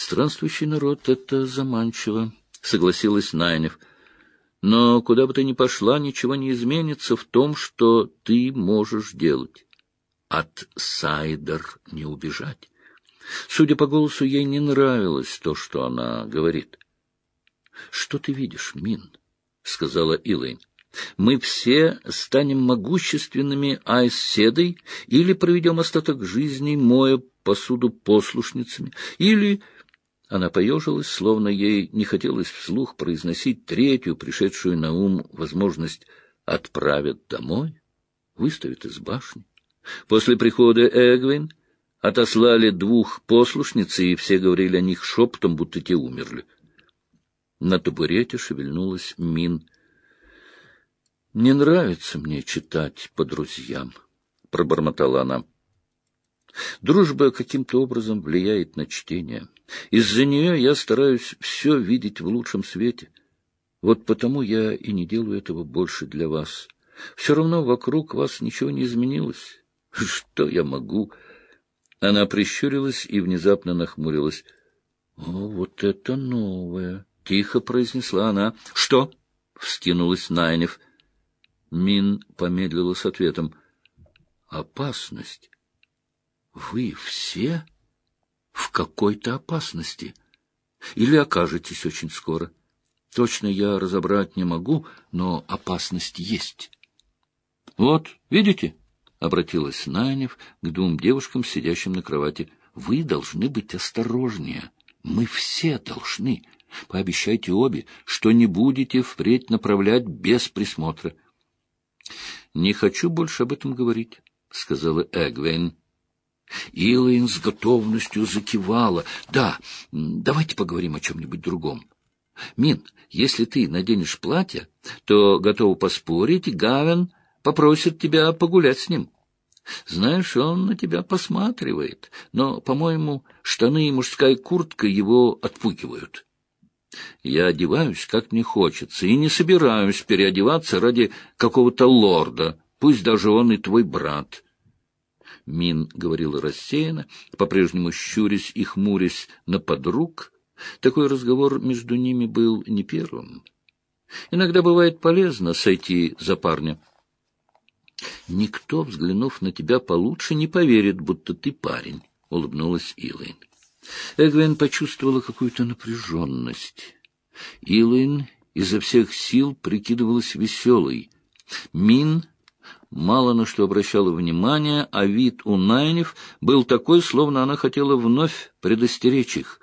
Странствующий народ — это заманчиво, — согласилась Найнев. Но куда бы ты ни пошла, ничего не изменится в том, что ты можешь делать. От Сайдер не убежать. Судя по голосу, ей не нравилось то, что она говорит. — Что ты видишь, Мин? — сказала Илэйн. — Мы все станем могущественными айседой или проведем остаток жизни, моя посуду послушницами, или... Она поежилась, словно ей не хотелось вслух произносить третью, пришедшую на ум возможность «отправят домой», выставят из башни. После прихода Эгвин отослали двух послушниц, и все говорили о них шепотом, будто те умерли. На табурете шевельнулась Мин. — Не нравится мне читать по друзьям, — пробормотала она. Дружба каким-то образом влияет на чтение. Из-за нее я стараюсь все видеть в лучшем свете. Вот потому я и не делаю этого больше для вас. Все равно вокруг вас ничего не изменилось. Что я могу? Она прищурилась и внезапно нахмурилась. — О, вот это новое! — тихо произнесла она. — Что? — вскинулась Найнев. Мин помедлила с ответом. — Опасность. Вы все в какой-то опасности. Или окажетесь очень скоро. Точно я разобрать не могу, но опасность есть. — Вот, видите? — обратилась Найнев к двум девушкам, сидящим на кровати. — Вы должны быть осторожнее. Мы все должны. Пообещайте обе, что не будете впредь направлять без присмотра. — Не хочу больше об этом говорить, — сказала Эгвейн. Илайн с готовностью закивала. — Да, давайте поговорим о чем-нибудь другом. Мин, если ты наденешь платье, то, готов поспорить, Гавен попросит тебя погулять с ним. Знаешь, он на тебя посматривает, но, по-моему, штаны и мужская куртка его отпугивают. Я одеваюсь, как мне хочется, и не собираюсь переодеваться ради какого-то лорда, пусть даже он и твой брат. Мин говорила рассеянно, по-прежнему щурясь и хмурясь на подруг. Такой разговор между ними был не первым. Иногда бывает полезно сойти за парня. «Никто, взглянув на тебя получше, не поверит, будто ты парень», — улыбнулась Илайн. Эгвен почувствовала какую-то напряженность. Илайн изо всех сил прикидывалась веселой. Мин мало на что обращала внимание, а вид у Найнев был такой, словно она хотела вновь предостеречь их.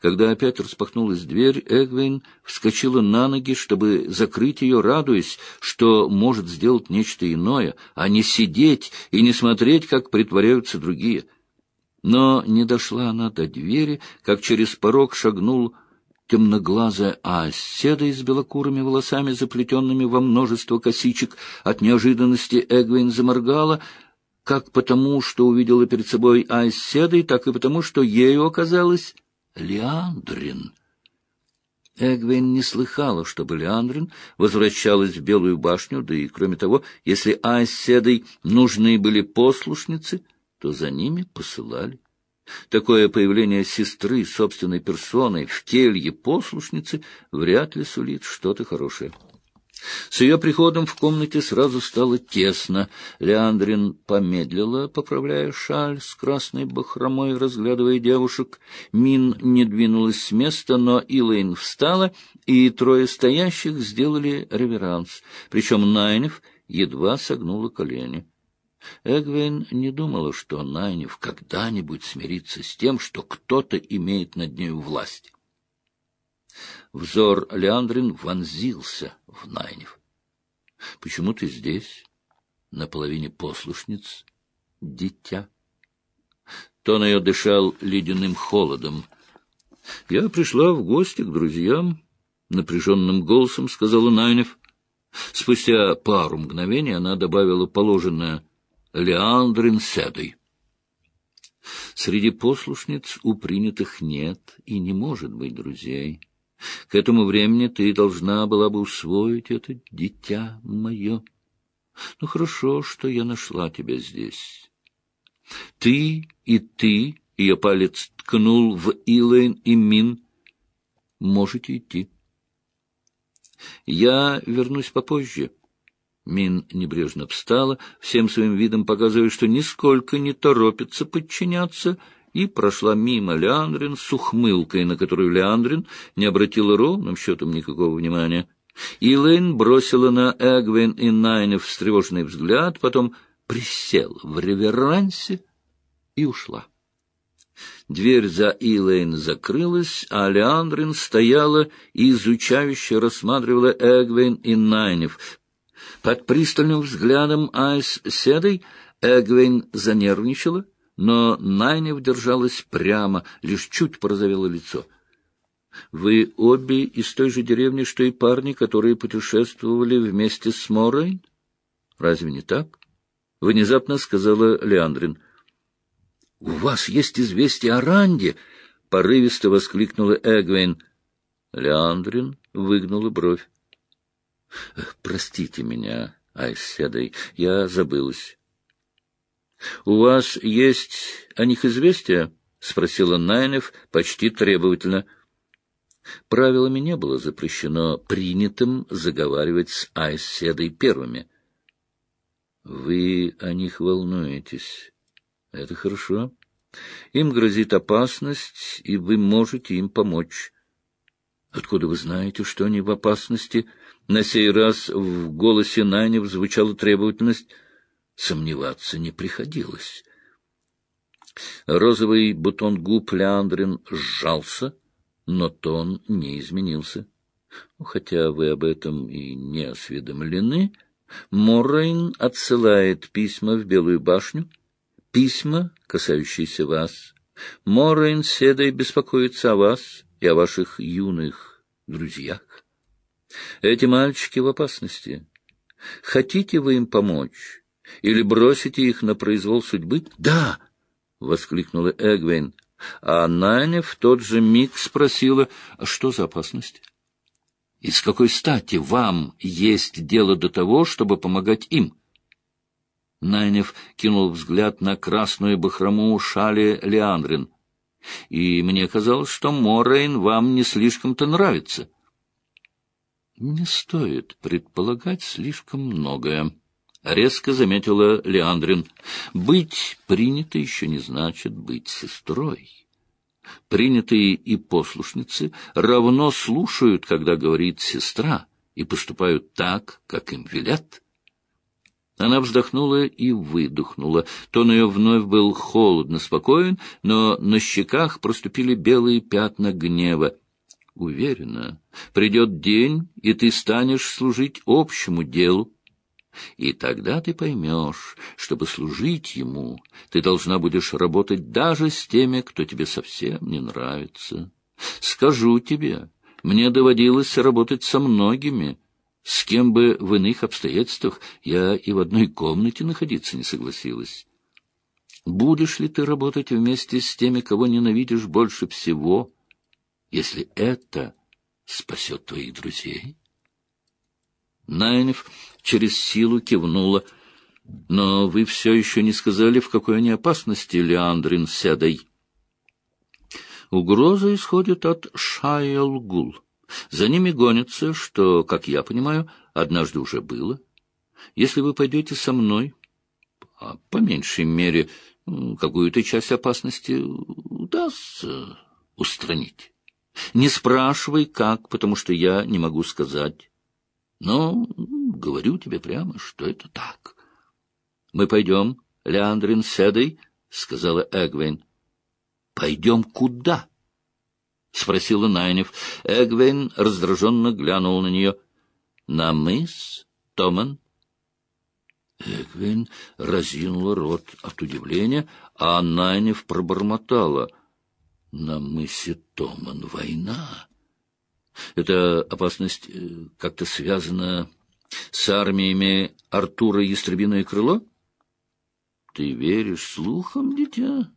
Когда опять распахнулась дверь, Эгвин вскочила на ноги, чтобы закрыть ее, радуясь, что может сделать нечто иное, а не сидеть и не смотреть, как притворяются другие. Но не дошла она до двери, как через порог шагнул темноглазая оседа с белокурыми волосами, заплетенными во множество косичек. От неожиданности Эгвин заморгала, как потому, что увидела перед собой оседой, так и потому, что ею оказалась Леандрин. Эгвин не слыхала, чтобы Леандрин возвращалась в Белую башню, да и, кроме того, если Айседой нужны были послушницы, то за ними посылали. Такое появление сестры собственной персоной в келье послушницы вряд ли сулит что-то хорошее. С ее приходом в комнате сразу стало тесно. Леандрин помедлила, поправляя шаль с красной бахромой, разглядывая девушек. Мин не двинулась с места, но Илэйн встала, и трое стоящих сделали реверанс. Причем Найнев едва согнула колени. Эгвин не думала, что Найнев когда-нибудь смирится с тем, что кто-то имеет над нею власть. Взор Леандрин вонзился в Найнев. — Почему ты здесь, на половине послушниц, дитя? Тон ее дышал ледяным холодом. — Я пришла в гости к друзьям, — напряженным голосом сказала Найнев. Спустя пару мгновений она добавила положенное Леандрин седой. Среди послушниц у принятых нет и не может быть друзей. К этому времени ты должна была бы усвоить это, дитя мое. Ну, хорошо, что я нашла тебя здесь. Ты и ты Ее палец ткнул в Илэйн и Мин. Можете идти. Я вернусь попозже. Мин небрежно встала, всем своим видом показывая, что нисколько не торопится подчиняться, и прошла мимо Леандрин с ухмылкой, на которую Леандрин не обратила ровным счетом никакого внимания. Илэйн бросила на Эгвин и Найнев встревоженный взгляд, потом присела в реверансе и ушла. Дверь за Илэйн закрылась, а Леандрин стояла и изучающе рассматривала Эгвин и Найнев. Под пристальным взглядом Айс Седой Эгвин занервничала, но Найнев держалась прямо, лишь чуть порозовело лицо. — Вы обе из той же деревни, что и парни, которые путешествовали вместе с Морой? Разве не так? — внезапно сказала Леандрин. — у вас есть известие о Ранде? — порывисто воскликнула Эгвейн. Леандрин выгнула бровь. — Простите меня, Айседой, я забылась. — У вас есть о них известие? — спросила Найнев почти требовательно. Правилами не было запрещено принятым заговаривать с Айседой первыми. — Вы о них волнуетесь. Это хорошо. Им грозит опасность, и вы можете им помочь. Откуда вы знаете, что они в опасности? На сей раз в голосе Найнев звучала требовательность. Сомневаться не приходилось. Розовый бутон губ Леандрин сжался, но тон не изменился. Хотя вы об этом и не осведомлены, Моррейн отсылает письма в Белую башню, письма, касающиеся вас. Моррейн Седой беспокоится о вас и о ваших юных друзьях. Эти мальчики в опасности. Хотите вы им помочь? Или бросите их на произвол судьбы? — Да! — воскликнула Эгвейн. А Наня в тот же миг спросила, а что за опасность? — И с какой стати вам есть дело до того, чтобы помогать им? — Найнев кинул взгляд на красную бахрому шали Леандрин. — И мне казалось, что Морейн вам не слишком-то нравится. — Не стоит предполагать слишком многое, — резко заметила Леандрин. — Быть принятой еще не значит быть сестрой. Принятые и послушницы равно слушают, когда говорит сестра, и поступают так, как им велят. Она вздохнула и выдохнула. Тон ее вновь был холодно спокоен, но на щеках проступили белые пятна гнева. Уверена, придет день, и ты станешь служить общему делу. И тогда ты поймешь, чтобы служить ему, ты должна будешь работать даже с теми, кто тебе совсем не нравится. Скажу тебе, мне доводилось работать со многими, с кем бы в иных обстоятельствах я и в одной комнате находиться не согласилась. Будешь ли ты работать вместе с теми, кого ненавидишь больше всего, если это спасет твоих друзей? Найнев через силу кивнула. Но вы все еще не сказали, в какой они опасности, Леандрин Седой. Угроза исходит от Шайелгул. За ними гонятся, что, как я понимаю, однажды уже было. Если вы пойдете со мной, а по меньшей мере какую-то часть опасности удастся устранить. Не спрашивай, как, потому что я не могу сказать. Но говорю тебе прямо, что это так. — Мы пойдем, Леандрин Седой, — сказала Эгвейн. — Пойдем куда? —— спросила Найнев. Эгвейн раздраженно глянул на нее. — На мыс, Томан? Эгвейн разинула рот от удивления, а Найнев пробормотала. — На мысе Томан война. Эта опасность э, как-то связана с армиями Артура Ястребиное крыло? — Ты веришь слухам, дитя?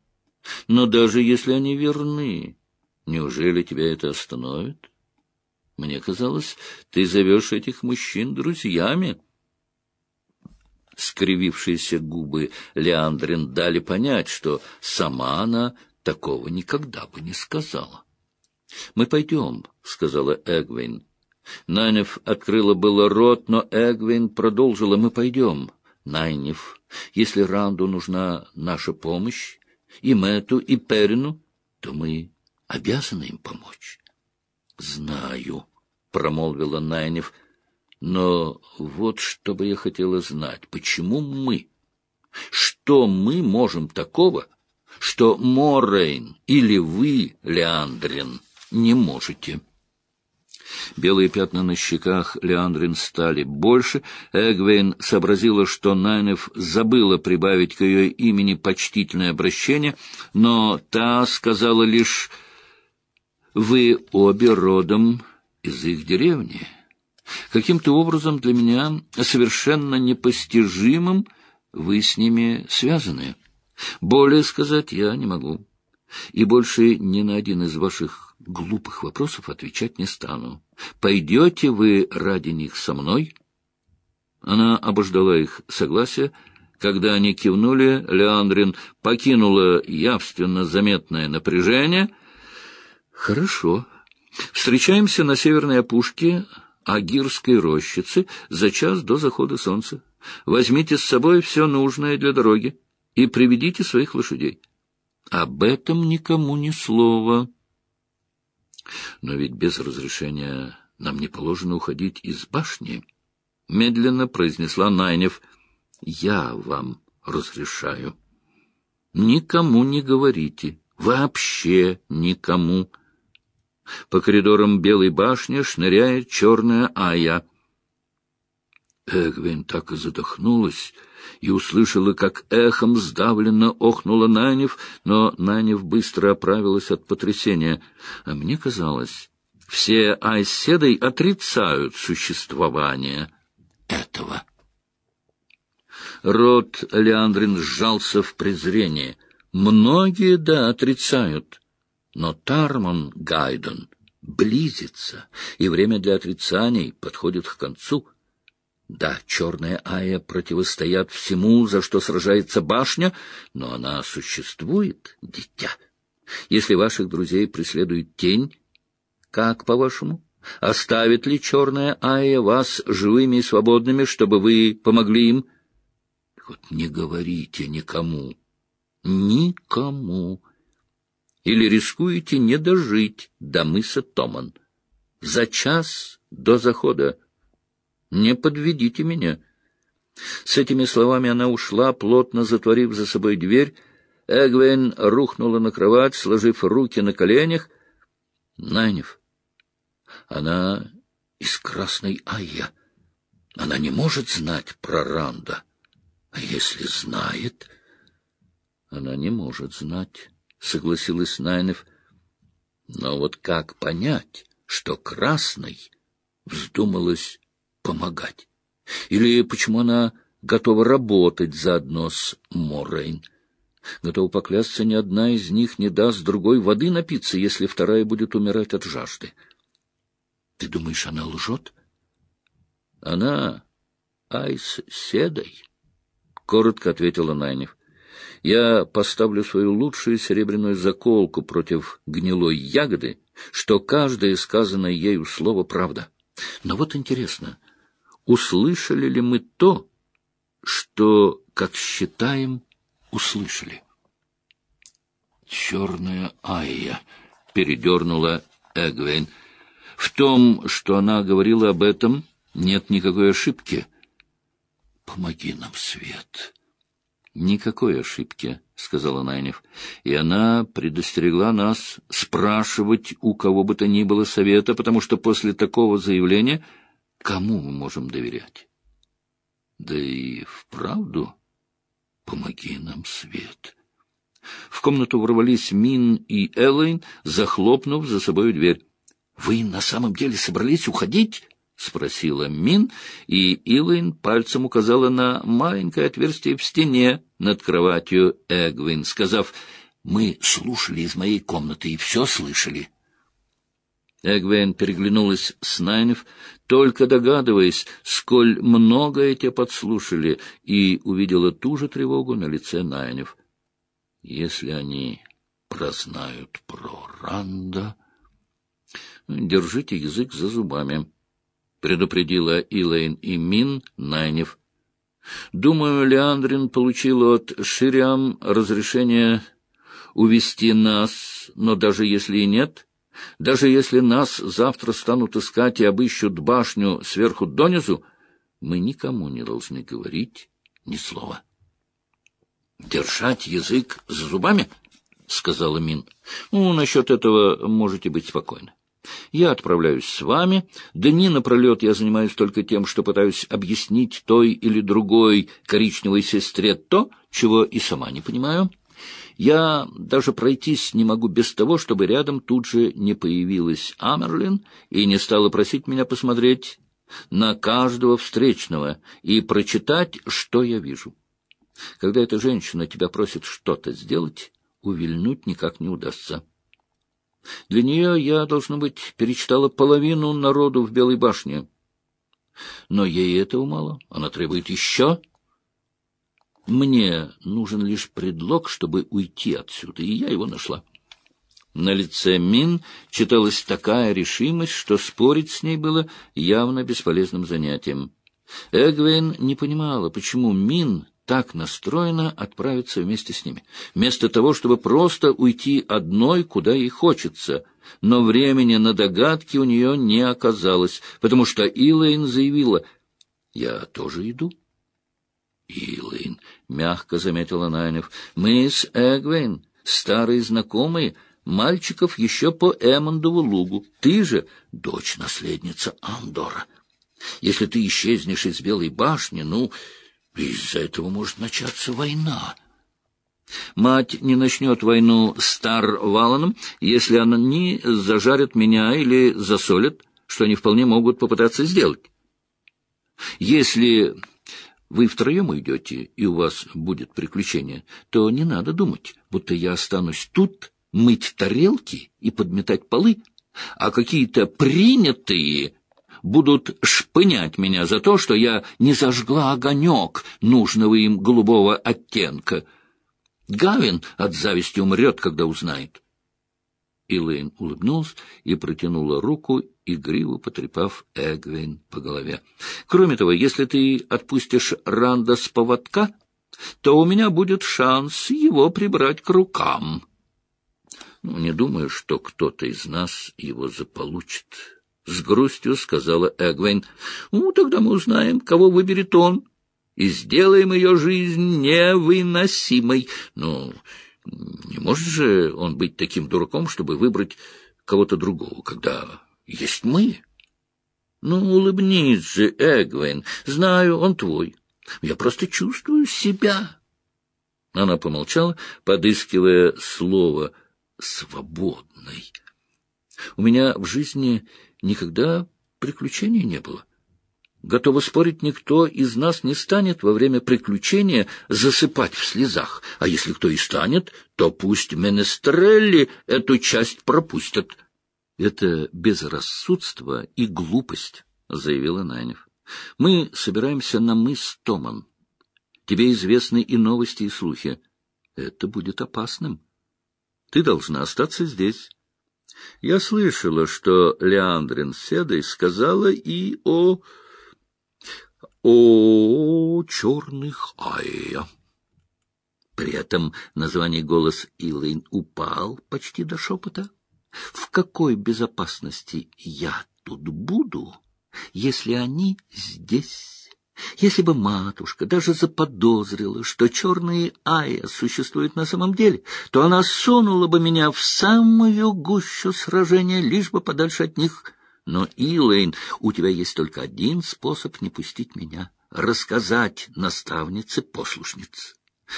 Но даже если они верны... Неужели тебя это остановит? Мне казалось, ты зовешь этих мужчин друзьями. Скривившиеся губы Леандрин дали понять, что сама она такого никогда бы не сказала. — Мы пойдем, — сказала Эгвин. Найнев открыла было рот, но Эгвин продолжила. — Мы пойдем, Найнев. Если Ранду нужна наша помощь, и Мэту, и Перину, то мы обязаны им помочь. — Знаю, — промолвила Найнев, — но вот что бы я хотела знать. Почему мы? Что мы можем такого, что Моррейн или вы, Леандрин, не можете?» Белые пятна на щеках Леандрин стали больше. Эгвейн сообразила, что Найнев забыла прибавить к ее имени почтительное обращение, но та сказала лишь «Вы обе родом из их деревни». Каким-то образом для меня совершенно непостижимым вы с ними связаны. Более сказать я не могу. И больше ни на один из ваших глупых вопросов отвечать не стану. Пойдете вы ради них со мной?» Она обождала их согласия. Когда они кивнули, Леандрин покинула явственно заметное напряжение. «Хорошо. Встречаемся на северной опушке Агирской рощицы за час до захода солнца. Возьмите с собой все нужное для дороги и приведите своих лошадей. Об этом никому ни слова». Но ведь без разрешения нам не положено уходить из башни. Медленно произнесла Найнев. Я вам разрешаю. Никому не говорите. Вообще никому. По коридорам Белой башни шныряет черная Ая. Эгвин так и задохнулась, и услышала, как эхом сдавленно охнула Нанев, но Нанев быстро оправилась от потрясения. А мне казалось, все айседой отрицают существование этого. Рот Леандрин сжался в презрении. Многие, да, отрицают, но Тарман Гайден близится, и время для отрицаний подходит к концу — да, черная Ая противостоят всему, за что сражается башня, но она существует, дитя. Если ваших друзей преследует тень, как, по-вашему, оставит ли черная Ая вас живыми и свободными, чтобы вы помогли им? Вот не говорите никому, никому. Или рискуете не дожить до мыса Томан. За час до захода не подведите меня. С этими словами она ушла, плотно затворив за собой дверь. Эгвейн рухнула на кровать, сложив руки на коленях. Найнев. Она из Красной Айя. Она не может знать про Ранда. А если знает... Она не может знать, — согласилась Найнев. Но вот как понять, что Красной вздумалась помогать? Или почему она готова работать заодно с Моррейн? Готова поклясться, ни одна из них не даст другой воды напиться, если вторая будет умирать от жажды. Ты думаешь, она лжет? Она айс седой, — коротко ответила Найнев. Я поставлю свою лучшую серебряную заколку против гнилой ягоды, что каждое сказанное ею слово — правда. Но вот интересно, услышали ли мы то, что, как считаем, услышали. «Черная Айя», — передернула Эгвейн. «В том, что она говорила об этом, нет никакой ошибки. Помоги нам, Свет». «Никакой ошибки», — сказала Найнев. «И она предостерегла нас спрашивать у кого бы то ни было совета, потому что после такого заявления Кому мы можем доверять? Да и вправду помоги нам, Свет. В комнату ворвались Мин и Эллен, захлопнув за собой дверь. — Вы на самом деле собрались уходить? — спросила Мин, и Илайн пальцем указала на маленькое отверстие в стене над кроватью Эгвин, сказав, «Мы слушали из моей комнаты и все слышали». Эгвен переглянулась с Найнев, только догадываясь, сколь многое те подслушали, и увидела ту же тревогу на лице Найнев. Если они прознают про Ранда. Держите язык за зубами, — предупредила Илэйн и Мин Найнев. Думаю, Леандрин получил от Шириам разрешение увести нас, но даже если и нет, даже если нас завтра станут искать и обыщут башню сверху донизу, мы никому не должны говорить ни слова. — Держать язык за зубами? — сказала Мин. — Ну, насчет этого можете быть спокойны. Я отправляюсь с вами. Дни напролет я занимаюсь только тем, что пытаюсь объяснить той или другой коричневой сестре то, чего и сама не понимаю. Я даже пройтись не могу без того, чтобы рядом тут же не появилась Амерлин и не стала просить меня посмотреть на каждого встречного и прочитать, что я вижу. Когда эта женщина тебя просит что-то сделать, увильнуть никак не удастся. Для нее я, должно быть, перечитала половину народу в Белой башне. Но ей этого мало. Она требует еще. Мне нужен лишь предлог, чтобы уйти отсюда, и я его нашла. На лице Мин читалась такая решимость, что спорить с ней было явно бесполезным занятием. Эгвейн не понимала, почему Мин так настроена отправиться вместе с ними, вместо того, чтобы просто уйти одной, куда ей хочется. Но времени на догадки у нее не оказалось, потому что Илэйн заявила, «Я тоже иду». «Илэйн», — мягко заметила Найнев, — «мы с Эгвейн, старые знакомые, мальчиков еще по Эммондову лугу. Ты же дочь-наследница Андора. Если ты исчезнешь из Белой башни, ну...» Из-за этого может начаться война. Мать не начнет войну с Тар-Валаном, если они зажарят меня или засолят, что они вполне могут попытаться сделать. Если вы втроем уйдете, и у вас будет приключение, то не надо думать, будто я останусь тут мыть тарелки и подметать полы, а какие-то принятые будут шпынять меня за то, что я не зажгла огонек нужного им голубого оттенка. Гавин от зависти умрет, когда узнает. Илэйн улыбнулся и протянула руку, игриво потрепав Эгвейн по голове. — Кроме того, если ты отпустишь Ранда с поводка, то у меня будет шанс его прибрать к рукам. Ну, не думаю, что кто-то из нас его заполучит. — с грустью сказала Эгвейн. — Ну, тогда мы узнаем, кого выберет он, и сделаем ее жизнь невыносимой. Ну, не может же он быть таким дураком, чтобы выбрать кого-то другого, когда есть мы? Ну, улыбнись же, Эгвейн. Знаю, он твой. Я просто чувствую себя. Она помолчала, подыскивая слово «свободный». У меня в жизни никогда приключений не было. Готова спорить, никто из нас не станет во время приключения засыпать в слезах, а если кто и станет, то пусть Менестрелли эту часть пропустят. — Это безрассудство и глупость, — заявила Найнев. — Мы собираемся на мыс Томан. Тебе известны и новости, и слухи. Это будет опасным. Ты должна остаться здесь. Я слышала, что Леандрин Седой сказала и о... о черных Айя. При этом название голос Илайн упал почти до шепота. В какой безопасности я тут буду, если они здесь? Если бы матушка даже заподозрила, что черные Айя существуют на самом деле, то она сунула бы меня в самую гущу сражения, лишь бы подальше от них. Но, Илэйн, у тебя есть только один способ не пустить меня — рассказать наставнице-послушнице.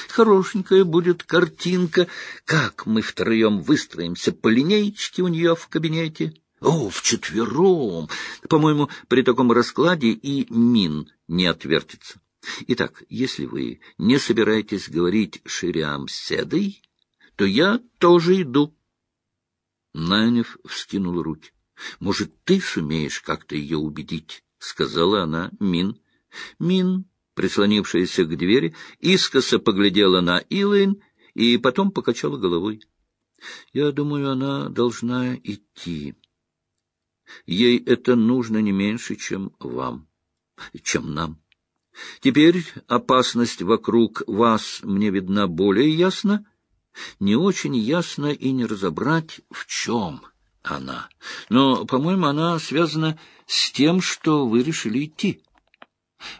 Хорошенькая будет картинка, как мы втроем выстроимся по линейке у нее в кабинете. О, вчетвером! По-моему, при таком раскладе и Мин не отвертится. Итак, если вы не собираетесь говорить Шириам Седой, то я тоже иду. Найнев вскинул руки. — Может, ты сумеешь как-то ее убедить? — сказала она Мин. Мин, прислонившаяся к двери, искоса поглядела на Илайн и потом покачала головой. Я думаю, она должна идти. Ей это нужно не меньше, чем вам, чем нам. Теперь опасность вокруг вас мне видна более ясно. Не очень ясно и не разобрать, в чем она. Но, по-моему, она связана с тем, что вы решили идти.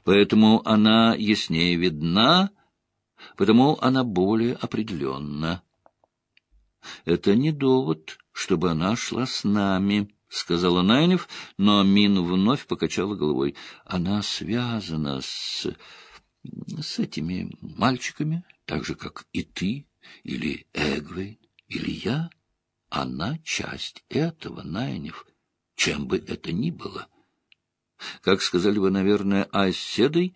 Поэтому она яснее видна, потому она более определенна. Это не довод, чтобы она шла с нами, — сказала Найнев, но Мин вновь покачала головой. Она связана с... с этими мальчиками, так же, как и ты, или Эгвейн, или я. Она часть этого, Найнев, чем бы это ни было. Как сказали бы, наверное, Айседой,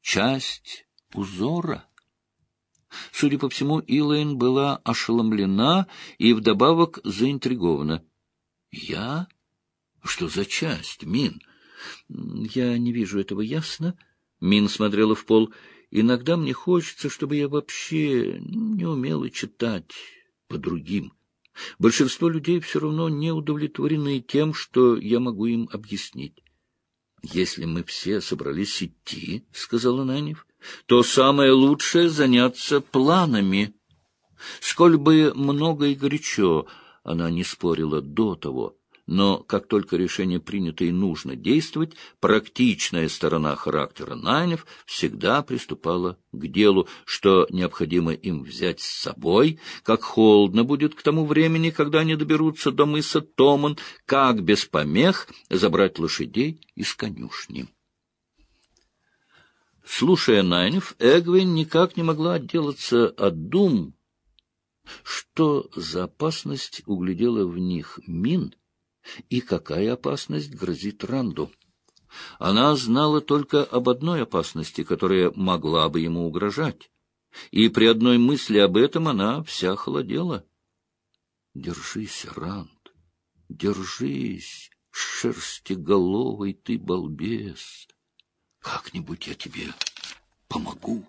часть узора. Судя по всему, Илэйн была ошеломлена и вдобавок заинтригована. — Я? Что за часть, Мин? — Я не вижу этого ясно. Мин смотрела в пол. — Иногда мне хочется, чтобы я вообще не умела читать по другим. Большинство людей все равно не удовлетворены тем, что я могу им объяснить. — Если мы все собрались идти, — сказала Нанев, то самое лучшее — заняться планами. Сколь бы много и горячо она не спорила до того, но как только решение принято и нужно действовать, практичная сторона характера Найнев всегда приступала к делу, что необходимо им взять с собой, как холодно будет к тому времени, когда они доберутся до мыса Томан, как без помех забрать лошадей из конюшни. Слушая Найнев, Эгвин никак не могла отделаться от дум, что за опасность углядела в них Мин и какая опасность грозит Ранду. Она знала только об одной опасности, которая могла бы ему угрожать, и при одной мысли об этом она вся холодела. «Держись, Ранд, держись, шерстиголовый ты балбес!» Как-нибудь я тебе помогу.